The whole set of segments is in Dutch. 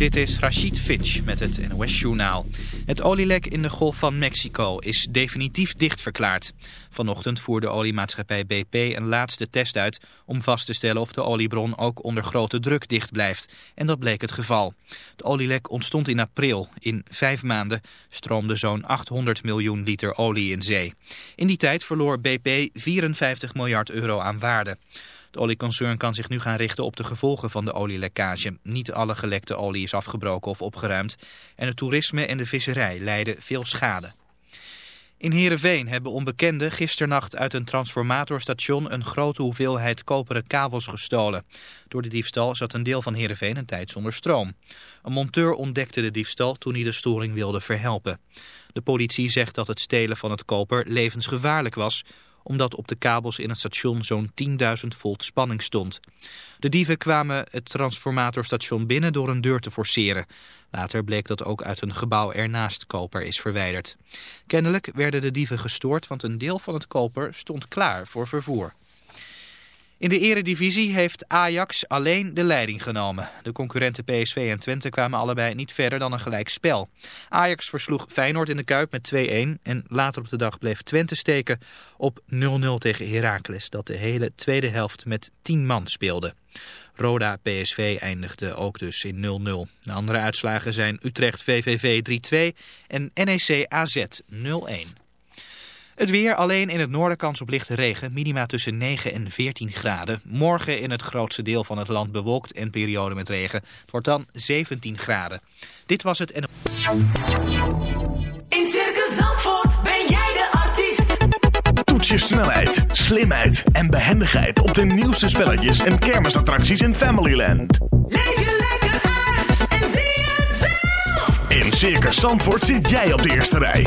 Dit is Rachid Finch met het NOS journaal. Het olielek in de Golf van Mexico is definitief dichtverklaard. Vanochtend voerde oliemaatschappij BP een laatste test uit om vast te stellen of de oliebron ook onder grote druk dicht blijft. En dat bleek het geval. Het olielek ontstond in april. In vijf maanden stroomde zo'n 800 miljoen liter olie in zee. In die tijd verloor BP 54 miljard euro aan waarde. Het olieconcern kan zich nu gaan richten op de gevolgen van de olielekkage. Niet alle gelekte olie is afgebroken of opgeruimd. En het toerisme en de visserij lijden veel schade. In Heerenveen hebben onbekenden gisternacht uit een transformatorstation een grote hoeveelheid koperen kabels gestolen. Door de diefstal zat een deel van Heerenveen een tijd zonder stroom. Een monteur ontdekte de diefstal toen hij de storing wilde verhelpen. De politie zegt dat het stelen van het koper levensgevaarlijk was omdat op de kabels in het station zo'n 10.000 volt spanning stond. De dieven kwamen het transformatorstation binnen door een deur te forceren. Later bleek dat ook uit een gebouw ernaast koper is verwijderd. Kennelijk werden de dieven gestoord, want een deel van het koper stond klaar voor vervoer. In de eredivisie heeft Ajax alleen de leiding genomen. De concurrenten PSV en Twente kwamen allebei niet verder dan een gelijk spel. Ajax versloeg Feyenoord in de Kuip met 2-1 en later op de dag bleef Twente steken op 0-0 tegen Heracles... dat de hele tweede helft met 10 man speelde. Roda PSV eindigde ook dus in 0-0. De andere uitslagen zijn Utrecht VVV 3-2 en NEC AZ 0-1. Het weer alleen in het noorden kans op lichte regen. Minima tussen 9 en 14 graden. Morgen in het grootste deel van het land bewolkt en periode met regen. Het wordt dan 17 graden. Dit was het en... In Circus Zandvoort ben jij de artiest. Toets je snelheid, slimheid en behendigheid op de nieuwste spelletjes en kermisattracties in Familyland. Leef je lekker uit en zie het zelf. In Circus Zandvoort zit jij op de eerste rij.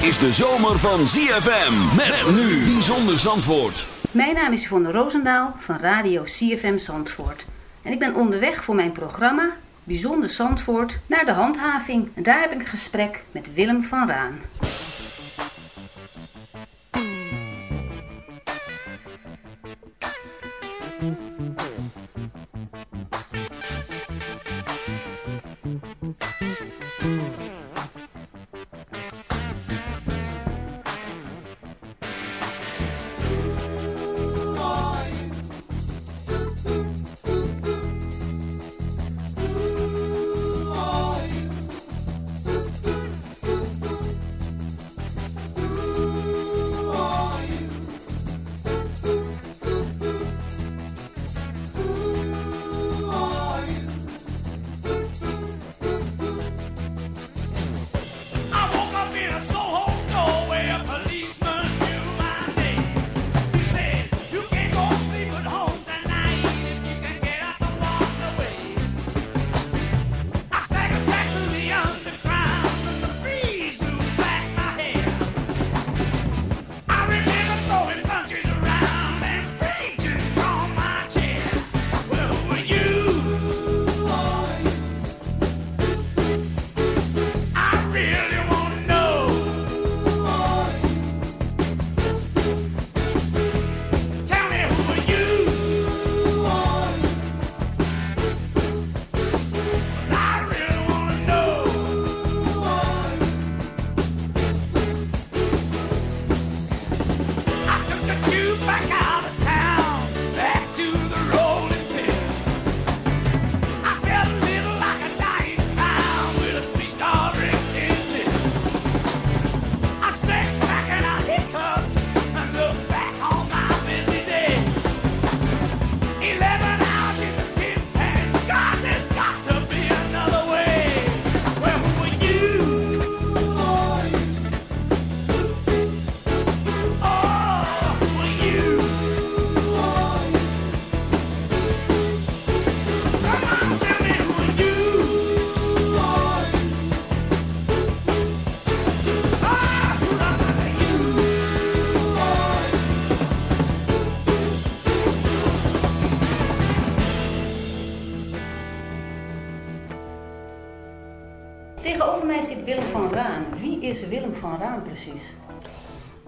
is de zomer van ZFM. Met, nu Bijzonder Zandvoort. Mijn naam is Yvonne Roosendaal van Radio CFM Zandvoort. En ik ben onderweg voor mijn programma Bijzonder Zandvoort naar de handhaving. En daar heb ik een gesprek met Willem van Raan.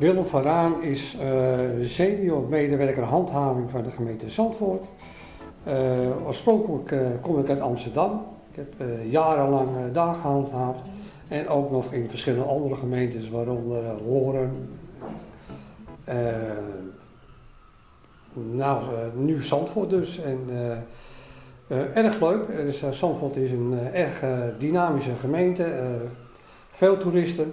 Willem van Raan is eh, senior medewerker handhaving van de gemeente Zandvoort. Eh, oorspronkelijk eh, kom ik uit Amsterdam. Ik heb jarenlang daar gehandhaafd. En ook nog in verschillende andere gemeentes, waaronder Horen. Nou, nu Zandvoort dus. En, erg leuk. Dus, Zandvoort is een erg dynamische gemeente. veel toeristen.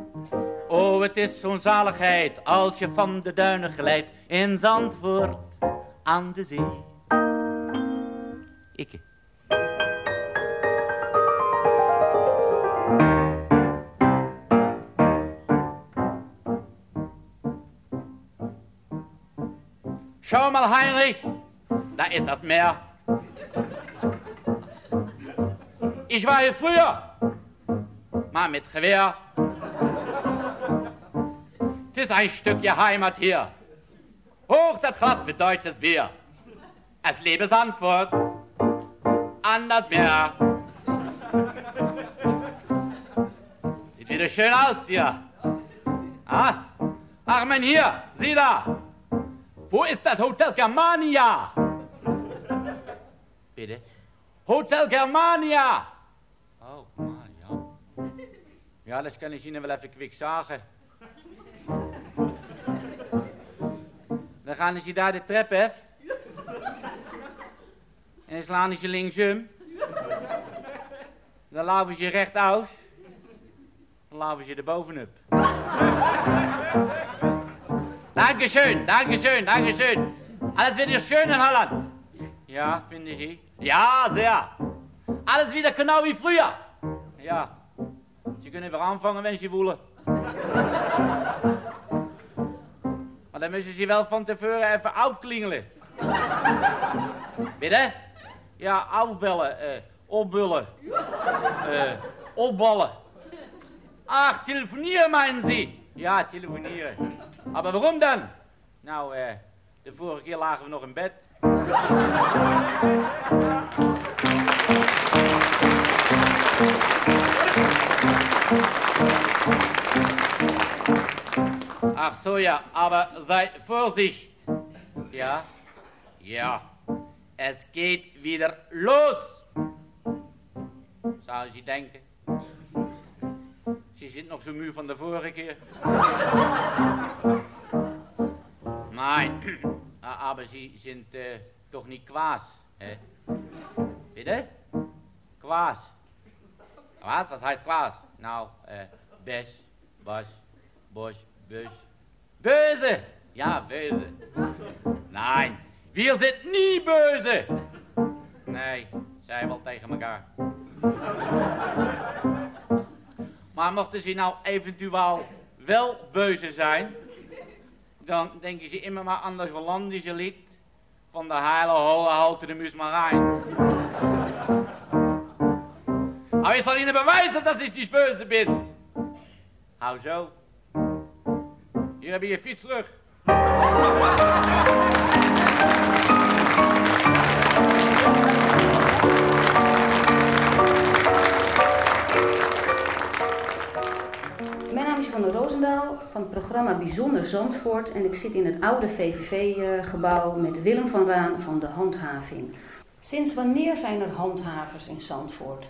Oh, het is zo'n zaligheid als je van de duinen glijdt in Zandvoort aan de zee. Ikke. Schau mal, Heinrich, da ist das Meer. Ich war hier früher mal mit Gewehr. Ist ein Stückchen Heimat hier. Hoch das Glas mit deutsches Bier. Es lebe Sandfurt an das Meer. Sieht wieder schön aus hier. Ah, ach mein hier, sieh da. Wo ist das Hotel Germania? Bitte? Hotel Germania. Oh, man, ja. Ja, das kann ich Ihnen even kwik sagen. Dan gaan ze daar de trap af. En dan slaan ze linksum. Dan laufen ze rechtuit. Dan laufen ze er bovenop. Dankeschön, Dankeschön, Dankeschön. Alles wieder schön in Holland. Ja, finde ich. Ja, sehr. Alles wieder genau wie früher. Ja. Sie können weer anfangen, wenn Sie wollen. Maar dan müssen Sie wel van tevoren even afklingelen. Bitte? Ja, afbellen, eh, opbullen, eh, opballen. Ach, telefonieren meinen Sie? Ja, telefonieren. Maar waarom dan? Nou, eh, de vorige keer lagen we nog in bed. Ach so, ja, aber sei Vorsicht. Ja? Ja. Es geht wieder los. Zou je denken? Ze zit nog zo muur van de vorige keer. Nein, aber Sie sind äh, doch nicht Quas, hä? Bitte? Quas. Was? Was heißt Quas? Nou, äh, Bes, Bas, Bosch, Bös. Böse! Ja, böse. Nein, wir sind nie böse. Nee, zij wel tegen elkaar. Maar mochten ze nou eventueel wel beuze zijn, dan denken ze immer maar aan dat Hollandische lied van de heile holle houten de Musmarijn. Maar ik zal Ihnen bewijzen dat ik niet böse ben. Hou zo. Hier heb je je fiets terug. Mijn naam is Van der Roosendaal van het programma Bijzonder Zandvoort en ik zit in het oude VVV-gebouw met Willem van Raan van de Handhaving. Sinds wanneer zijn er handhavers in Zandvoort?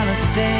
Gonna stay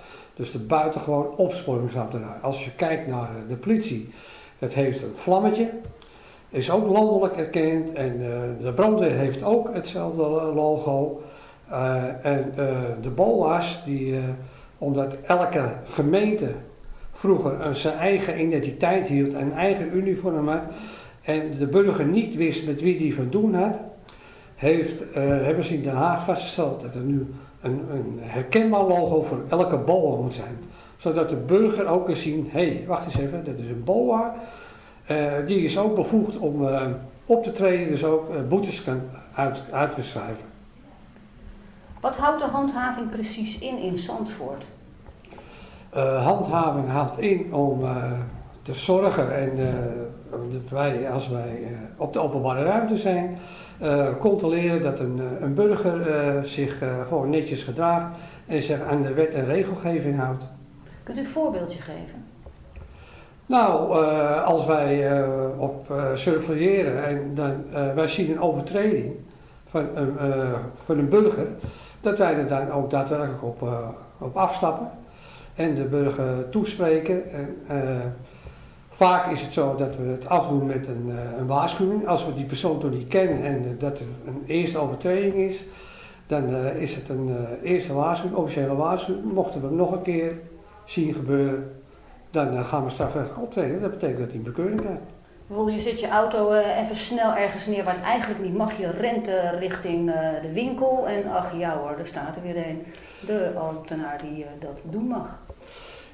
Dus de buitengewoon opsporingsambtenaar. Als je kijkt naar de politie, dat heeft een vlammetje. Is ook landelijk erkend. En eh, de brandweer heeft ook hetzelfde logo. Eh, en eh, de BOA's, die, eh, omdat elke gemeente vroeger een zijn eigen identiteit hield, een eigen uniform had, en de burger niet wist met wie die van doen had, heeft, eh, hebben ze in Den Haag vastgesteld dat er nu een, een herkenbaar logo voor elke BOA moet zijn. Zodat de burger ook kan zien, hé, hey, wacht eens even, dat is een BOA. Eh, die is ook bevoegd om eh, op te treden, dus ook eh, boetes kan uit, uit te schrijven. Wat houdt de handhaving precies in in Zandvoort? Handhaving houdt in om te zorgen en eh, dat wij, als wij eh, op de openbare ruimte zijn, eh, controleren dat een, een burger zich gewoon netjes gedraagt en zich aan de wet en regelgeving houdt. Kunt u een voorbeeldje geven? Nou, als wij op surveilleren en dan, wij zien een overtreding van een, van een burger, dat wij er dan ook daadwerkelijk op, op afstappen en de burger toespreken. En, vaak is het zo dat we het afdoen met een, eh, een waarschuwing. Als we die persoon toen niet kennen en eh, dat er een eerste overtreding is, dan eh, is het een eerste waarschuwing, officiële waarschuwing. Mochten we hem nog een keer zien gebeuren, dan gaan we strafrechtelijk optreden. Dat betekent dat hij bekeuring krijgt. Bijvoorbeeld, je zet je auto even snel ergens neer waar het eigenlijk niet mag. Je rent richting de winkel en ach ja hoor, er staat er weer een. De ambtenaar die dat doen mag.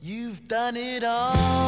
You've done it all.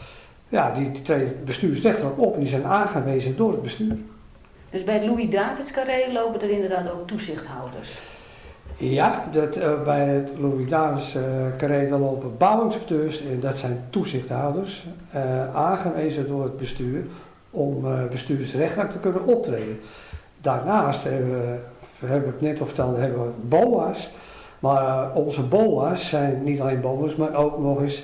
ja, die treden bestuursrechtelijk op. En die zijn aangewezen door het bestuur. Dus bij het Louis Davids Carré lopen er inderdaad ook toezichthouders. Ja, dat, eh, bij het Louis Davis eh lopen bouwinspecteurs. En dat zijn toezichthouders. eh, aangewezen door het bestuur om bestuursrechtelijk te kunnen optreden. Daarnaast hebben we, heb ik net al verteld, hebben we BOA's. Maar onze BOA's zijn niet alleen BOA's, maar ook nog eens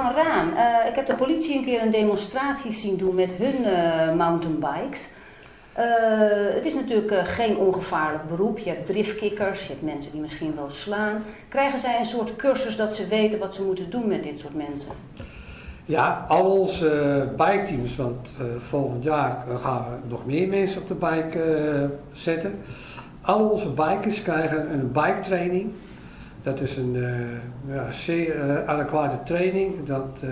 Raan, eh, ik heb de politie een keer een demonstratie zien doen met hun eh, mountainbikes. Eh, het is natuurlijk geen ongevaarlijk beroep. Je hebt driftkikkers, je hebt mensen die misschien wel slaan. Krijgen zij een soort cursus dat ze weten wat ze moeten doen met dit soort mensen? Ja, al onze eh, biketeams, want volgend jaar gaan we nog meer mensen op de bike zetten. Al onze bikers krijgen een bike training. Dat is een eh, ja, zeer eh, adequate training. Dat, eh,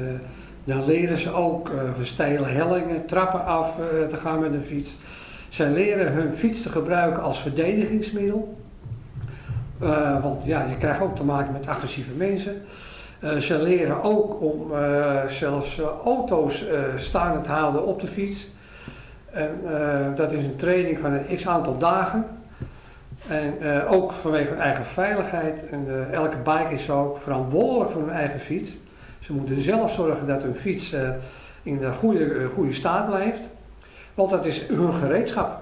dan leren ze ook uh, stijle hellingen, trappen af te gaan met een fiets. Zij leren hun fiets te gebruiken als verdedigingsmiddel. Want ja, je krijgt ook te maken met agressieve mensen. Ze leren ook om zelfs auto's staande te houden op de fiets. En, dat is een training van een x aantal dagen. En eh, ook vanwege hun eigen veiligheid. En eh, elke bike is ook verantwoordelijk voor hun eigen fiets. Ze moeten zelf zorgen dat hun fiets eh, in een goede, goede staat blijft. Want dat is hun gereedschap.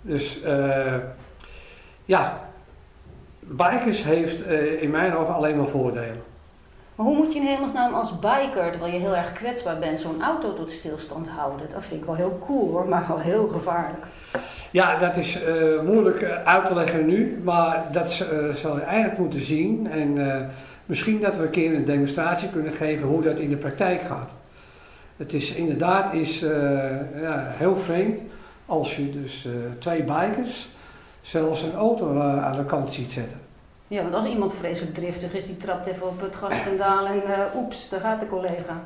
Dus ja, bikers heeft in mijn ogen alleen maar voordelen. Maar hoe moet je in hemelsnaam als biker, terwijl je heel erg kwetsbaar bent, zo'n auto tot stilstand houden? Dat vind ik wel heel cool hoor, maar wel heel gevaarlijk. Ja, dat is eh, moeilijk eh, uit te leggen nu, maar dat eh, zou je eigenlijk moeten zien. En misschien dat we een keer een demonstratie kunnen geven hoe dat in de praktijk gaat. Het is inderdaad is, ja, heel vreemd als je dus twee bikers zelfs een auto aan de kant ziet zetten. Ja, want als iemand vreselijk driftig is, die trapt even op het gaspedaal en eh, oeps, daar gaat de collega.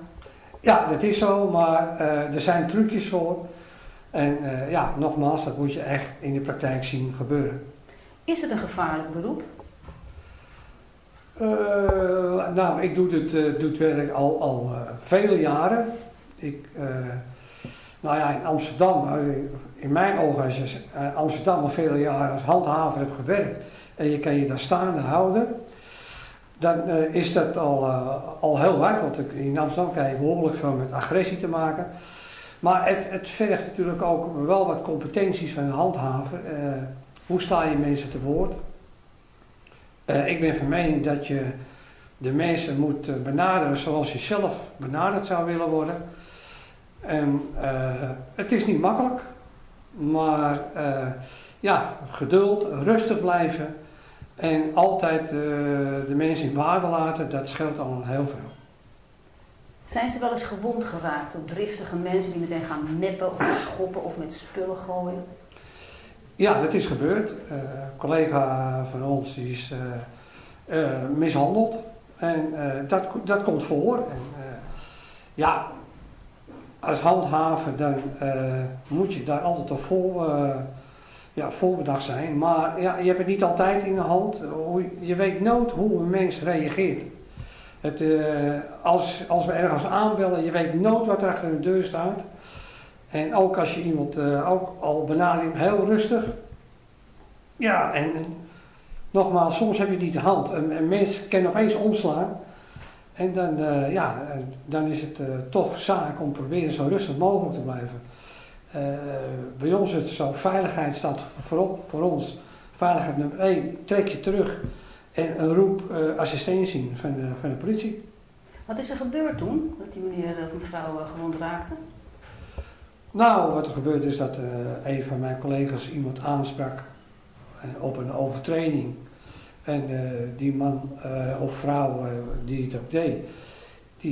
Ja, dat is zo, maar eh, er zijn trucjes voor. En eh, ja, nogmaals, dat moet je echt in de praktijk zien gebeuren. Is het een gevaarlijk beroep? Nou, ik doe dit, doe het werk al, al vele jaren. Ik, nou ja, in Amsterdam, in mijn ogen, als je Amsterdam al vele jaren als handhaver hebt gewerkt en je kan je daar staande houden, dan eh, is dat al, eh, al heel waard. Want in Amsterdam krijg je behoorlijk veel met agressie te maken. Maar het, het vergt natuurlijk ook wel wat competenties van een handhaver. Eh, hoe sta je mensen te woord? Ik ben van mening dat je de mensen moet benaderen zoals je zelf benaderd zou willen worden. En het is niet makkelijk, maar ja, geduld, rustig blijven en altijd eh, de mensen in waarde laten, dat scheelt al heel veel. Zijn ze wel eens gewond geraakt door driftige mensen die meteen gaan meppen of schoppen of met spullen gooien? Ja, dat is gebeurd. Eh, een collega van ons die is eh, mishandeld. En dat, dat komt voor. En, ja, als handhaver dan moet je daar altijd op vol, ja, voorbedacht zijn. Maar ja, je hebt het niet altijd in de hand. Je weet nooit hoe een mens reageert. Het, eh, als, als we ergens aanbellen, je weet nooit wat er achter de deur staat. En ook als je iemand eh, ook al benadert, heel rustig. Ja, en, en nogmaals, soms heb je niet de hand. Een, een mens kan opeens omslaan. En dan, eh, ja, eh, dan is het eh, toch zaak om proberen zo rustig mogelijk te blijven. Eh, bij ons is het zo, veiligheid staat voorop voor ons. Veiligheid nummer 1, trek je terug en een roep eh, assistentie van de, van de politie. Wat is er gebeurd toen, dat die meneer of mevrouw eh, gewond raakte? Nou, wat er gebeurt is dat een van mijn collega's iemand aansprak op een overtreding. En die man of vrouw die het ook deed,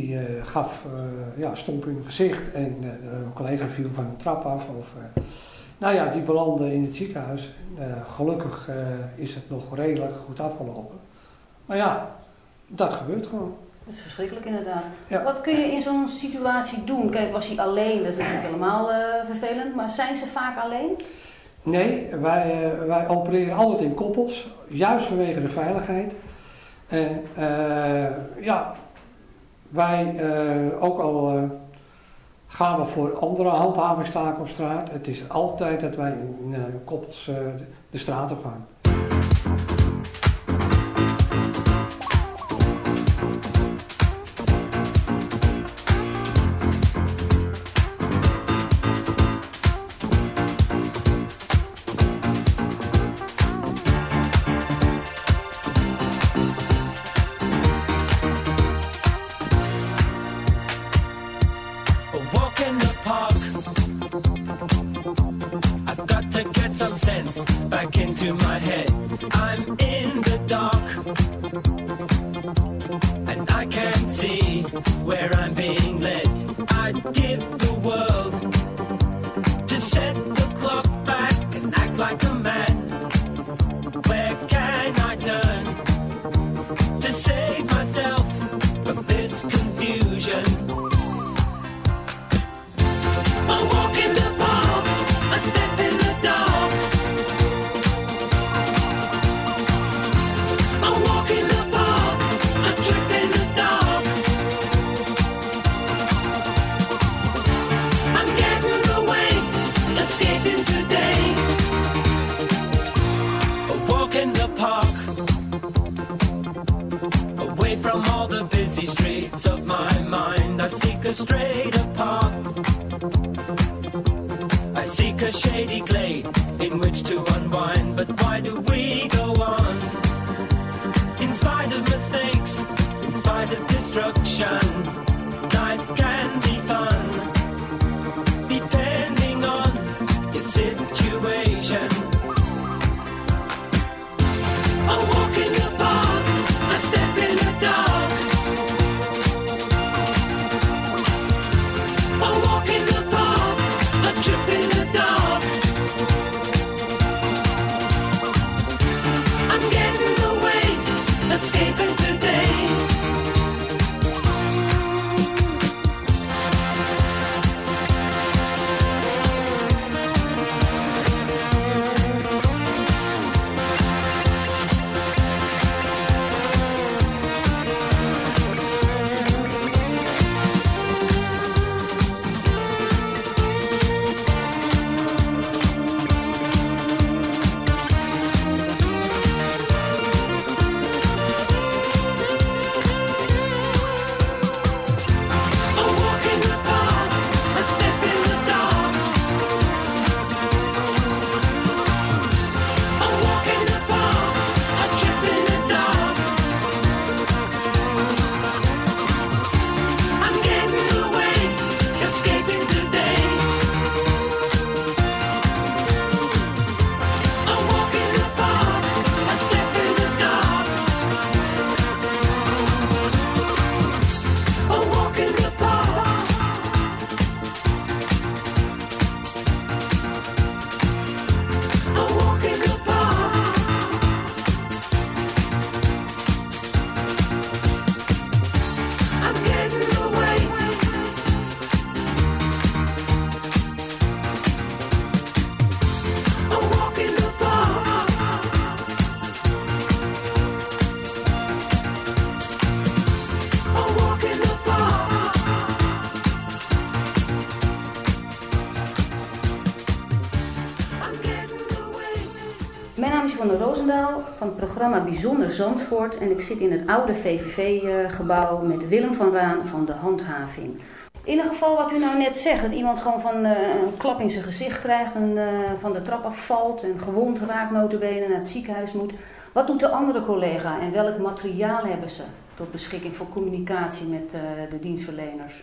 die eh, gaf eh, ja, stomp in het gezicht. En eh, een collega viel van een trap af. Of, Nou ja, die belanden in het ziekenhuis. Gelukkig is het nog redelijk goed afgelopen. Maar ja, dat gebeurt gewoon. Dat is verschrikkelijk inderdaad. Ja. Wat kun je in zo'n situatie doen? Kijk, was hij alleen, dat is natuurlijk helemaal vervelend. Maar zijn ze vaak alleen? Nee, wij, wij opereren altijd in koppels, juist vanwege de veiligheid. En ja, wij eh, ook al eh, gaan we voor andere handhavingstaken op straat. Het is altijd dat wij in eh, koppels de straat op gaan. Is Yvonne Roosendaal van het programma Bijzonder Zandvoort. En ik zit in het oude VVV-gebouw met Willem van Raan van de handhaving. In een geval wat u nou net zegt, dat iemand gewoon van eh, een klap in zijn gezicht krijgt en eh, van de trap afvalt en gewond raakt notabene naar het ziekenhuis moet. Wat doet de andere collega en welk materiaal hebben ze tot beschikking voor communicatie met eh, de dienstverleners?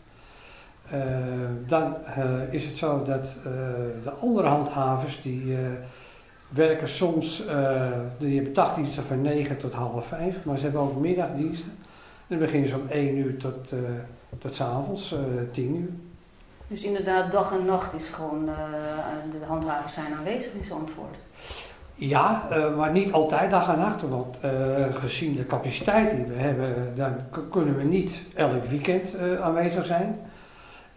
Eh, dan eh, is het zo dat eh, de andere handhavers die werken soms, eh, die hebben dagdiensten van 9 tot half 5, maar ze hebben ook middagdiensten. Dan beginnen ze om 1 uur tot, eh tot 's avonds, eh 10 uur. Dus inderdaad, dag en nacht is gewoon, de handhavers zijn aanwezig in Zandvoort. Ja, maar niet altijd dag en nacht, want gezien de capaciteit die we hebben, dan kunnen we niet elk weekend aanwezig zijn.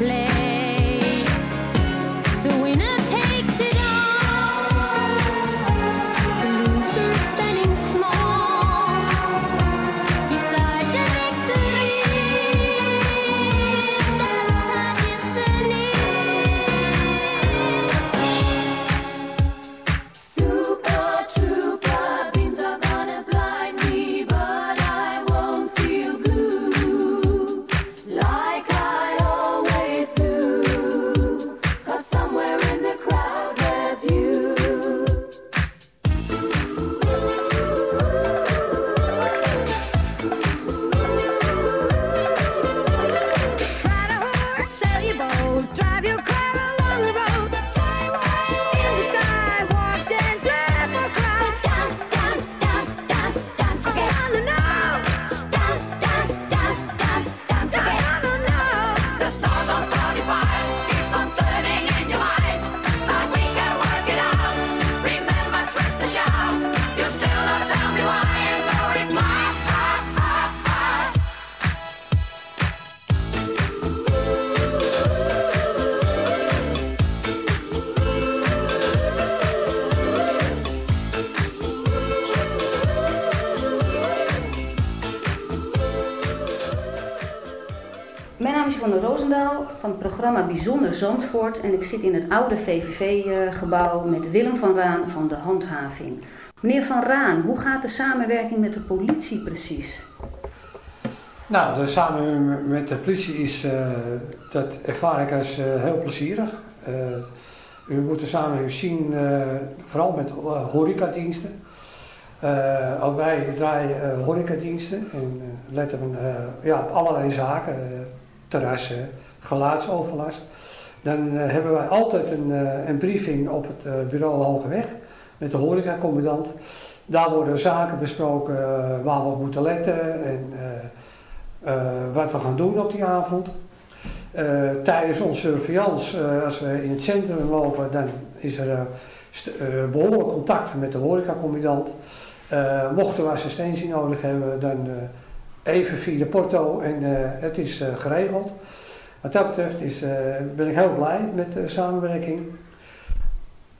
Play. Roosendaal van het programma Bijzonder Zandvoort en ik zit in het oude VVV-gebouw met Willem van Raan van de Handhaving. Meneer Van Raan, hoe gaat de samenwerking met de politie precies? Nou, de samen met de politie is, eh, dat ervaar ik als eh, heel plezierig. Eh, u moet de samenwerking zien, eh, vooral met uh, horecadiensten. Eh, ook wij draaien eh, horecadiensten en eh, letten eh, ja, op allerlei zaken. Terrassen, geluidsoverlast. Dan eh, hebben wij altijd een, eh, een briefing op het eh, bureau Hogeweg met de horecacommandant. Daar worden zaken besproken waar we op moeten letten en wat we gaan doen op die avond. Tijdens onze surveillance, als we in het centrum lopen, dan is er eh, eh, behoorlijk contact met de horecacommandant. Mochten we assistentie nodig hebben, dan even via de porto en eh, het is eh, geregeld. Wat dat betreft is, eh, ben ik heel blij met de samenwerking.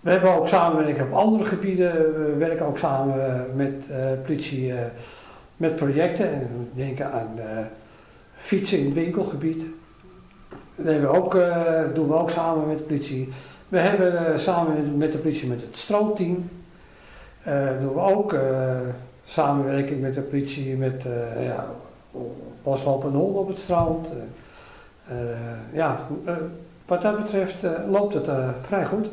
We hebben ook samenwerking op andere gebieden. We werken ook samen met politie met projecten. En denken aan fietsen in het winkelgebied. Dat we ook, doen we ook samen met de politie. We hebben samen met, de politie met het strandteam. doen we ook samenwerking met de politie met eh ja, op het strand. Eh, eh, ja, wat dat betreft loopt het vrij goed.